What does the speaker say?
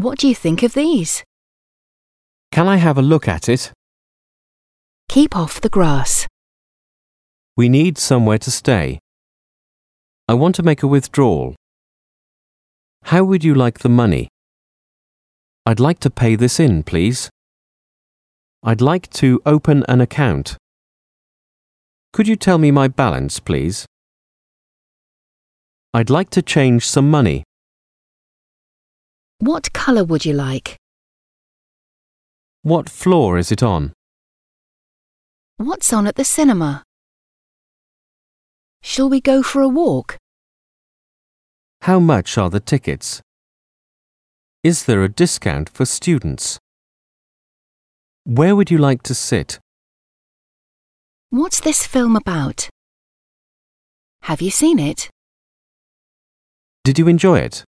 What do you think of these? Can I have a look at it? Keep off the grass. We need somewhere to stay. I want to make a withdrawal. How would you like the money? I'd like to pay this in, please. I'd like to open an account. Could you tell me my balance, please? I'd like to change some money. What colour would you like? What floor is it on? What's on at the cinema? Shall we go for a walk? How much are the tickets? Is there a discount for students? Where would you like to sit? What's this film about? Have you seen it? Did you enjoy it?